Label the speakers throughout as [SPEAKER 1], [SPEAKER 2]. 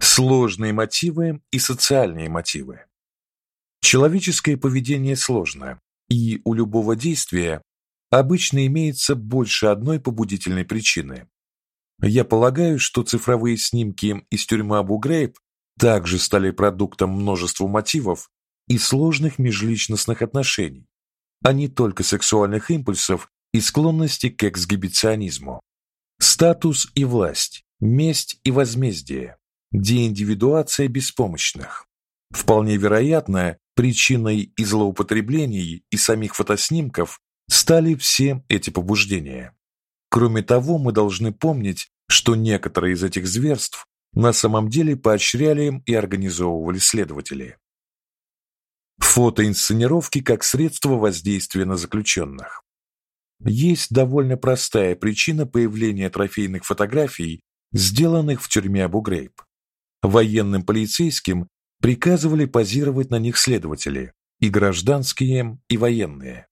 [SPEAKER 1] Сложные мотивы и социальные мотивы. Человеческое поведение сложно, и у любого действия обычно имеется больше одной побудительной причины. Я полагаю, что цифровые снимки из тюрьмы Абу-Грейб также стали продуктом множества мотивов и сложных межличностных отношений, а не только сексуальных импульсов и склонности к эксгибиционизму. Статус и власть, месть и возмездие, деиндивидуация беспомощных. Вполне вероятно, причиной и злоупотреблений и самих фотоснимков стали все эти побуждения. Кроме того, мы должны помнить, что некоторые из этих зверств на самом деле поощряли и организовывали следователи. Фотоинсценировки как средство воздействия на заключенных. Есть довольно простая причина появления трофейных фотографий, сделанных в тюрьме Абу-Грейб. Военным полицейским приказывали позировать на них следователи, и гражданские, и военные.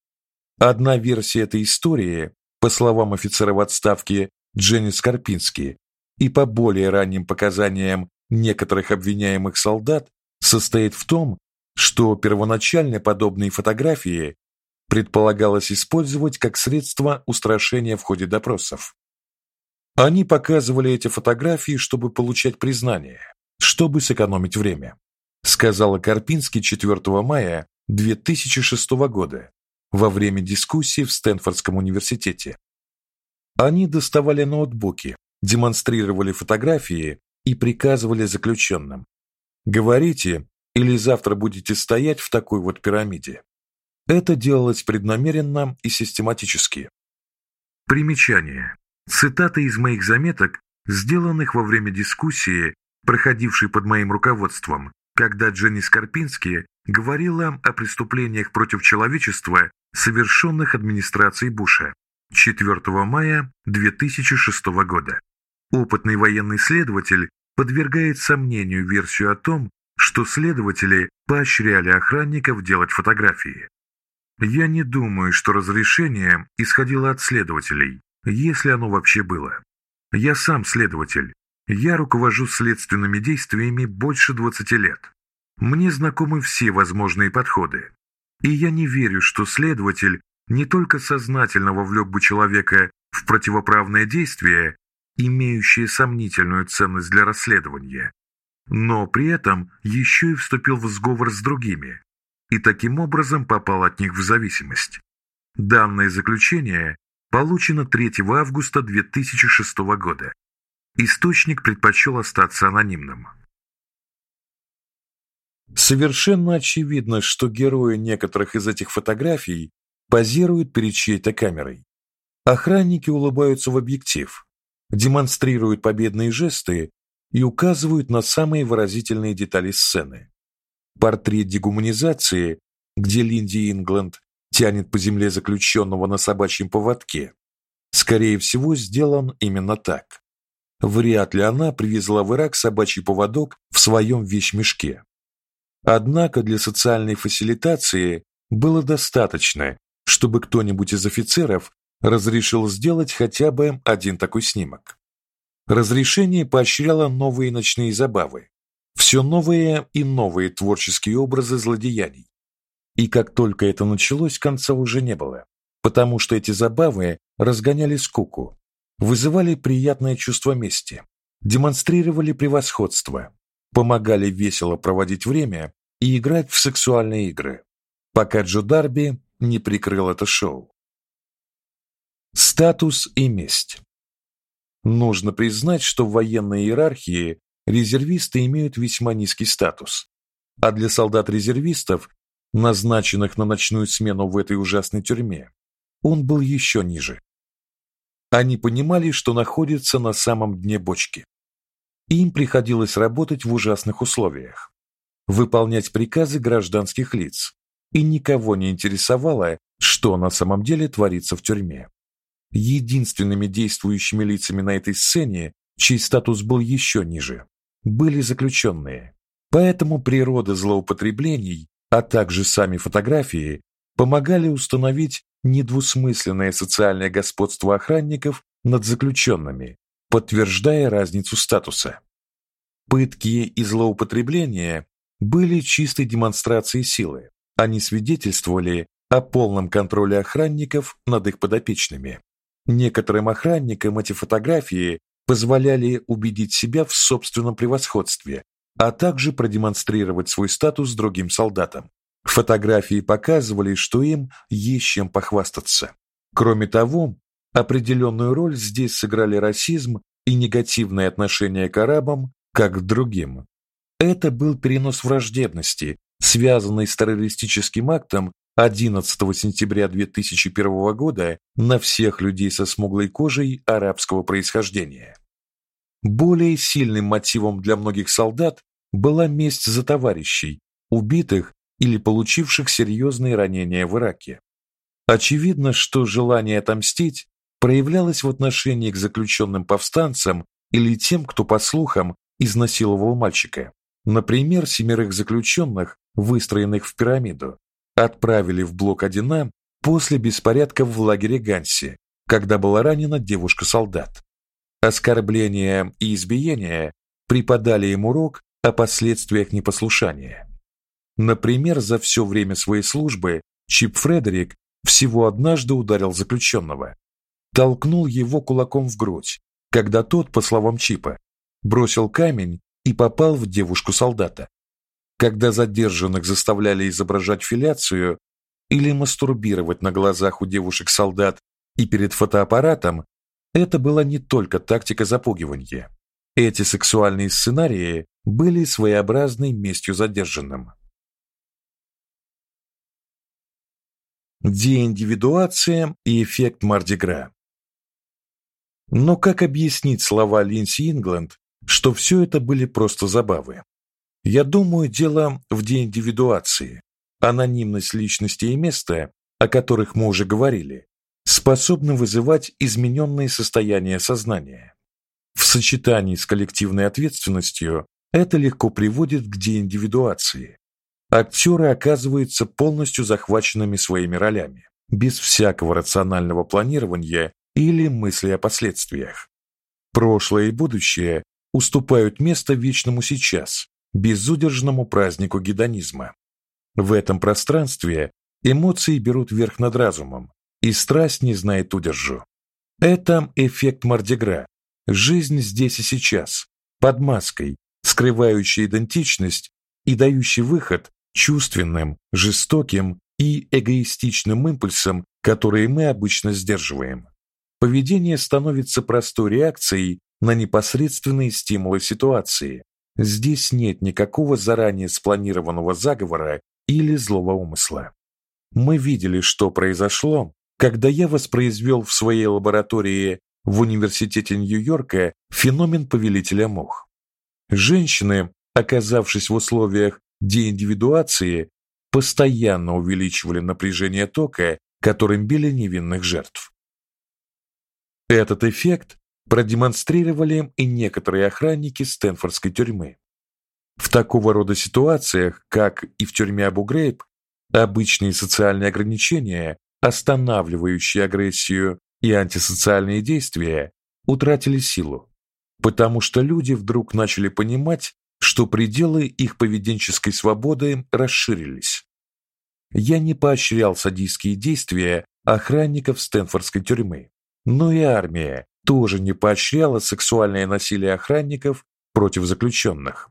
[SPEAKER 1] Одна версия этой истории, по словам офицера в отставке Дженни Скорпински, и по более ранним показаниям некоторых обвиняемых солдат, состоит в том, что первоначально подобные фотографии предполагалось использовать как средство устрашения в ходе допросов. Они показывали эти фотографии, чтобы получать признание, чтобы сэкономить время, сказала Карпинский 4 мая 2006 года во время дискуссии в Стэнфордском университете. Они доставали ноутбуки, демонстрировали фотографии и приказывали заключенным: "Говорите, или завтра будете стоять в такой вот пирамиде". Это делалось преднамеренно и систематически. Примечание. Цитаты из моих заметок, сделанных во время дискуссии, проходившей под моим руководством, когда Дженни Скорпински говорила о преступлениях против человечества, совершенных администрацией Буша 4 мая 2006 года. Опытный военный следователь подвергает сомнению версию о том, что следователи поощряли охранников делать фотографии. Я не думаю, что разрешение исходило от следователей, если оно вообще было. Я сам следователь. Я руковожу следственными действиями больше 20 лет. Мне знакомы все возможные подходы. И я не верю, что следователь не только сознательно вовлек бы человека в противоправное действие, имеющее сомнительную ценность для расследования, но при этом еще и вступил в сговор с другими и таким образом попал от них в зависимость. Данное заключение получено 3 августа 2006 года. Источник предпочел остаться анонимным. Совершенно очевидно, что герои некоторых из этих фотографий позируют перед чьей-то камерой. Охранники улыбаются в объектив, демонстрируют победные жесты и указывают на самые выразительные детали сцены. Портрет дегуманизации, где Линди Ингланд тянет по земле заключенного на собачьем поводке, скорее всего, сделан именно так. Вряд ли она привезла в Ирак собачий поводок в своем вещмешке. Однако для социальной фасилитации было достаточно, чтобы кто-нибудь из офицеров разрешил сделать хотя бы один такой снимок. Разрешение поощряло новые ночные забавы, все новые и новые творческие образы злодеяний. И как только это началось, конца уже не было, потому что эти забавы разгоняли скуку, вызывали приятное чувство мести, демонстрировали превосходство, помогали весело проводить время и играть в сексуальные игры, пока Джо Дарби не прикрыл это шоу. Статус и месть. Нужно признать, что в военной иерархии резервисты имеют весьма низкий статус. А для солдат-резервистов, назначенных на ночную смену в этой ужасной тюрьме, он был еще ниже. Они понимали, что находятся на самом дне бочки. Им приходилось работать в ужасных условиях, выполнять приказы гражданских лиц, и никого не интересовало, что на самом деле творится в тюрьме. Единственными действующими лицами на этой сцене, чей статус был еще ниже, были заключенные. Поэтому природа злоупотреблений, а также сами фотографии помогали установить недвусмысленное социальное господство охранников над заключенными, подтверждая разницу статуса. Пытки и злоупотребления были чистой демонстрацией силы. Они свидетельствовали о полном контроле охранников над их подопечными. Некоторым охранникам эти фотографии позволяли убедить себя в собственном превосходстве, а также продемонстрировать свой статус другим солдатам. Фотографии показывали, что им есть чем похвастаться. Кроме того, определенную роль здесь сыграли расизм и негативное отношение к арабам как к другим. Это был перенос враждебности, связанный с террористическим актом 11 сентября 2001 года на всех людей со смуглой кожей арабского происхождения. Более сильным мотивом для многих солдат была месть за товарищей, убитых или получивших серьезные ранения в Ираке. Очевидно, что желание отомстить проявлялось в отношении к заключенным повстанцам или тем, кто по слухам изнасиловал мальчика. Например, семерых заключенных, выстроенных в пирамиду, отправили в блок 1А после беспорядков в лагере Ганси, когда была ранена девушка-солдат. Оскорбления и избиения преподали им урок о последствиях непослушания. Например, за все время своей службы Чип Фредерик всего однажды ударил заключенного, толкнул его кулаком в грудь, когда тот, по словам Чипа, бросил камень и попал в девушку-солдата. Когда задержанных заставляли изображать филяцию или мастурбировать на глазах у девушек-солдат и перед фотоаппаратом, это была не только тактика запугивания. Эти сексуальные сценарии были своеобразной местью задержанным. Деиндивидуация и эффект Мардигра. Но как объяснить слова Линси Ингланд, что все это были просто забавы? Я думаю, дело в деиндивидуации. Анонимность личности и места, о которых мы уже говорили, способны вызывать измененные состояния сознания. В сочетании с коллективной ответственностью это легко приводит к деиндивидуации. Актеры оказываются полностью захваченными своими ролями, без всякого рационального планирования или мысли о последствиях. Прошлое и будущее уступают место вечному сейчас, безудержному празднику гедонизма. В этом пространстве эмоции берут верх над разумом, и страсть не знает удержу. Это эффект Мардигра. Жизнь здесь и сейчас, под маской, скрывающей идентичность и дающий выход чувственным, жестоким и эгоистичным импульсам, которые мы обычно сдерживаем. Поведение становится простой реакцией на непосредственные стимулы ситуации. Здесь нет никакого заранее спланированного заговора или злого умысла. Мы видели, что произошло, когда я воспроизвел в своей лаборатории в университете Нью-Йорка феномен повелителя мух. Женщины, оказавшись в условиях деиндивидуации, постоянно увеличивали напряжение тока, которым били невинных жертв. Этот эффект продемонстрировали и некоторые охранники Стэнфордской тюрьмы. В такого рода ситуациях, как и в тюрьме Абу-Грейб, обычные социальные ограничения, останавливающие агрессию и антисоциальные действия, утратили силу, потому что люди вдруг начали понимать, что пределы их поведенческой свободы расширились. Я не поощрял садистские действия охранников Стэнфордской тюрьмы. Но и армия тоже не поощряла сексуальное насилие охранников против заключенных.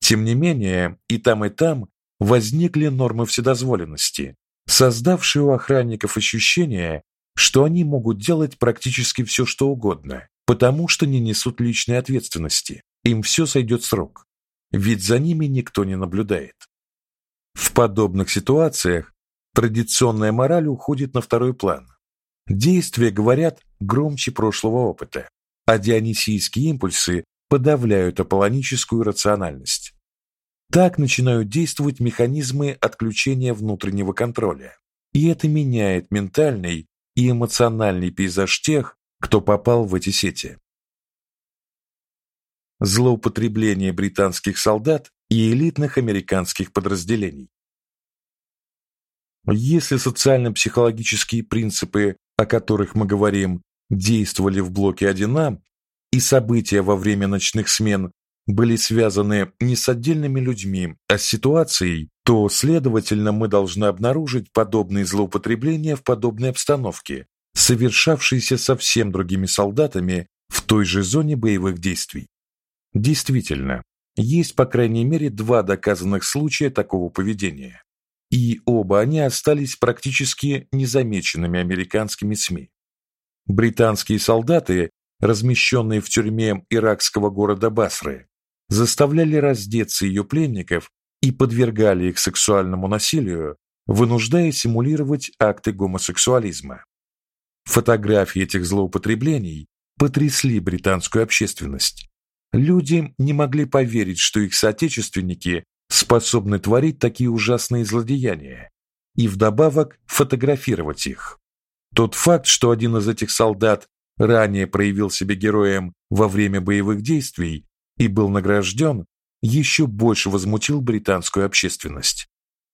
[SPEAKER 1] Тем не менее, и там, и там возникли нормы вседозволенности, создавшие у охранников ощущение, что они могут делать практически все, что угодно, потому что не несут личной ответственности. Им все сойдет с рук, ведь за ними никто не наблюдает. В подобных ситуациях традиционная мораль уходит на второй план. Действия говорят громче прошлого опыта, а дионисийские импульсы подавляют аполлоническую рациональность. Так начинают действовать механизмы отключения внутреннего контроля. И это меняет ментальный и эмоциональный пейзаж тех, кто попал в эти сети. Злоупотребление британских солдат и элитных американских подразделений. Если социально-психологические принципы о которых мы говорим, действовали в блоке 1А, и события во время ночных смен были связаны не с отдельными людьми, а с ситуацией, то, следовательно, мы должны обнаружить подобные злоупотребления в подобной обстановке, совершавшиеся совсем другими солдатами в той же зоне боевых действий. Действительно, есть по крайней мере два доказанных случая такого поведения. И оба они остались практически незамеченными американскими СМИ. Британские солдаты, размещенные в тюрьме иракского города Басры, заставляли раздеться ее пленников и подвергали их сексуальному насилию, вынуждая симулировать акты гомосексуализма. Фотографии этих злоупотреблений потрясли британскую общественность. Люди не могли поверить, что их соотечественники способны творить такие ужасные злодеяния и вдобавок фотографировать их. Тот факт, что один из этих солдат ранее проявил себя героем во время боевых действий и был награжден, еще больше возмутил британскую общественность.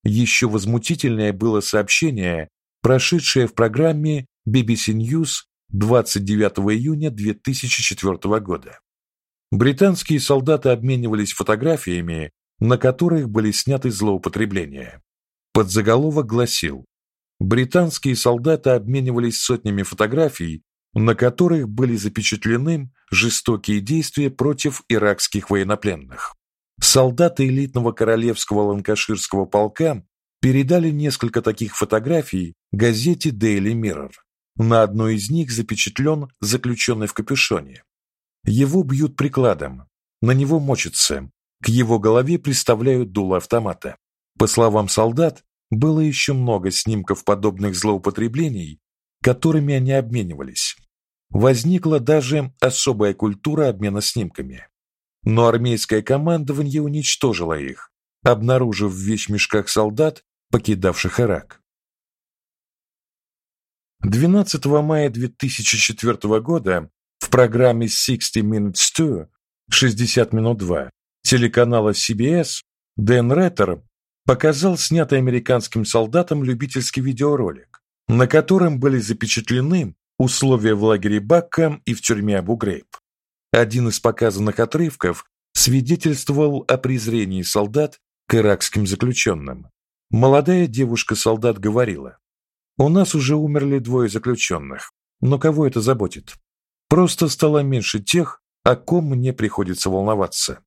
[SPEAKER 1] Еще возмутительнее было сообщение, прошедшее в программе BBC News 29 июня 2004 года. Британские солдаты обменивались фотографиями, на которых были сняты злоупотребления. Подзаголовок гласил: Британские солдаты обменивались сотнями фотографий, на которых были запечатлены жестокие действия против иракских военнопленных. Солдаты элитного королевского ланкаширского полка передали несколько таких фотографий газете Daily Mirror. На одной из них запечатлен заключенный в капюшоне. Его бьют прикладом, на него мочатся, к его голове приставляют дуло автомата. По словам солдат, было еще много снимков подобных злоупотреблений, которыми они обменивались. Возникла даже особая культура обмена снимками. Но армейское командование уничтожило их, обнаружив в вещмешках солдат, покидавших Ирак. 12 мая 2004 года в программе 60 Minutes 2 60 минут 2 телеканала CBS Дэн Реттер показал снятый американским солдатом любительский видеоролик, на котором были запечатлены условия в лагере Бакка и в тюрьме Абу-Грейб. Один из показанных отрывков свидетельствовал о презрении солдат к иракским заключенным. Молодая девушка-солдат говорила: "У нас уже умерли двое заключенных, но кого это заботит? Просто стало меньше тех, о ком мне приходится волноваться.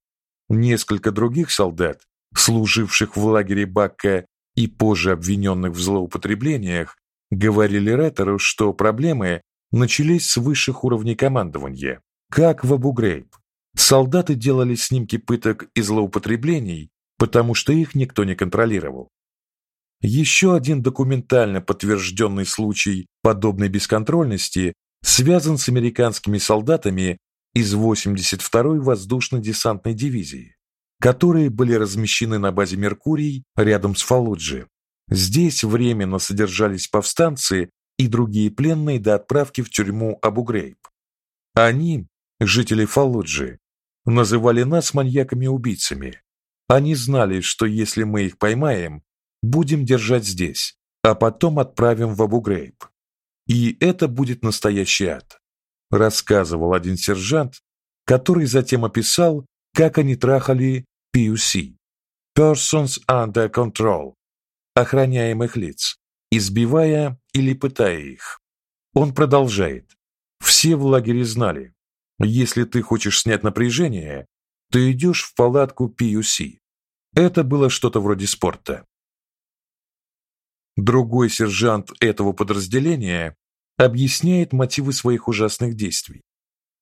[SPEAKER 1] Несколько других солдат, служивших в лагере Бакка и позже обвиненных в злоупотреблениях, говорили Реттеру, что проблемы начались с высших уровней командования, как в Абу-Грейб. Солдаты делали снимки пыток и злоупотреблений, потому что их никто не контролировал. Еще один документально подтвержденный случай подобной бесконтрольности связан с американскими солдатами из 82-й воздушно-десантной дивизии, которые были размещены на базе Меркурий рядом с Фалуджи. Здесь временно содержались повстанцы и другие пленные до отправки в тюрьму Абу-Грейб. Они, жители Фалуджи, называли нас маньяками-убийцами. Они знали, что если мы их поймаем, будем держать здесь, а потом отправим в Абу-Грейб. И это будет настоящий ад, рассказывал один сержант, который затем описал, как они трахали PUC Persons Under Control охраняемых лиц, избивая или пытая их. Он продолжает: Все в лагере знали, если ты хочешь снять напряжение, ты идешь в палатку PUC. Это было что-то вроде спорта. Другой сержант этого подразделения объясняет мотивы своих ужасных действий.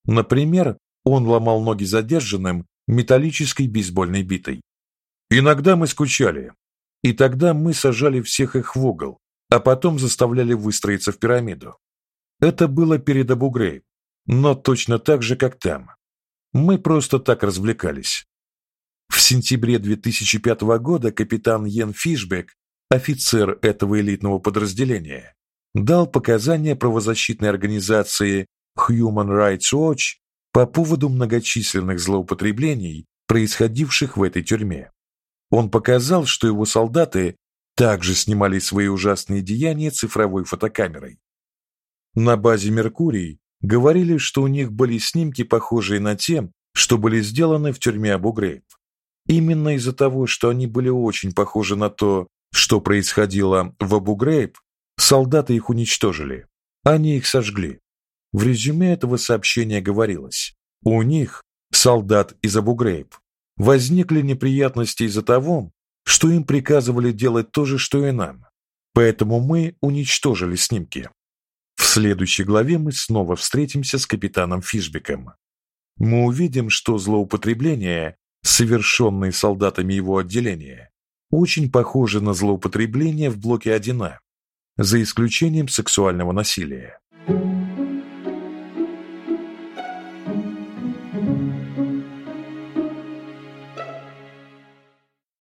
[SPEAKER 1] Например, он ломал ноги задержанным металлической бейсбольной битой. Иногда мы скучали, и тогда мы сажали всех их в угол, а потом заставляли выстроиться в пирамиду. Это было перед Абу-Грейб, но точно так же, как там. Мы просто так развлекались. В сентябре 2005 года капитан Йен Фишбек офицер этого элитного подразделения, дал показания правозащитной организации Human Rights Watch по поводу многочисленных злоупотреблений, происходивших в этой тюрьме. Он показал, что его солдаты также снимали свои ужасные деяния цифровой фотокамерой. На базе Меркурий говорили, что у них были снимки, похожие на те, что были сделаны в тюрьме Абу-Грейб. Именно из-за того, что они были очень похожи на то, что происходило в Абу-Грейб, солдаты их уничтожили. Они их сожгли. В резюме этого сообщения говорилось: у них, солдат из Абу-Грейб, возникли неприятности из-за того, что им приказывали делать то же, что и нам. Поэтому мы уничтожили снимки. В следующей главе мы снова встретимся с капитаном Фишбеком. Мы увидим, что злоупотребления, совершенные солдатами его отделения, очень похожи на злоупотребления в блоке 1А, за исключением сексуального насилия.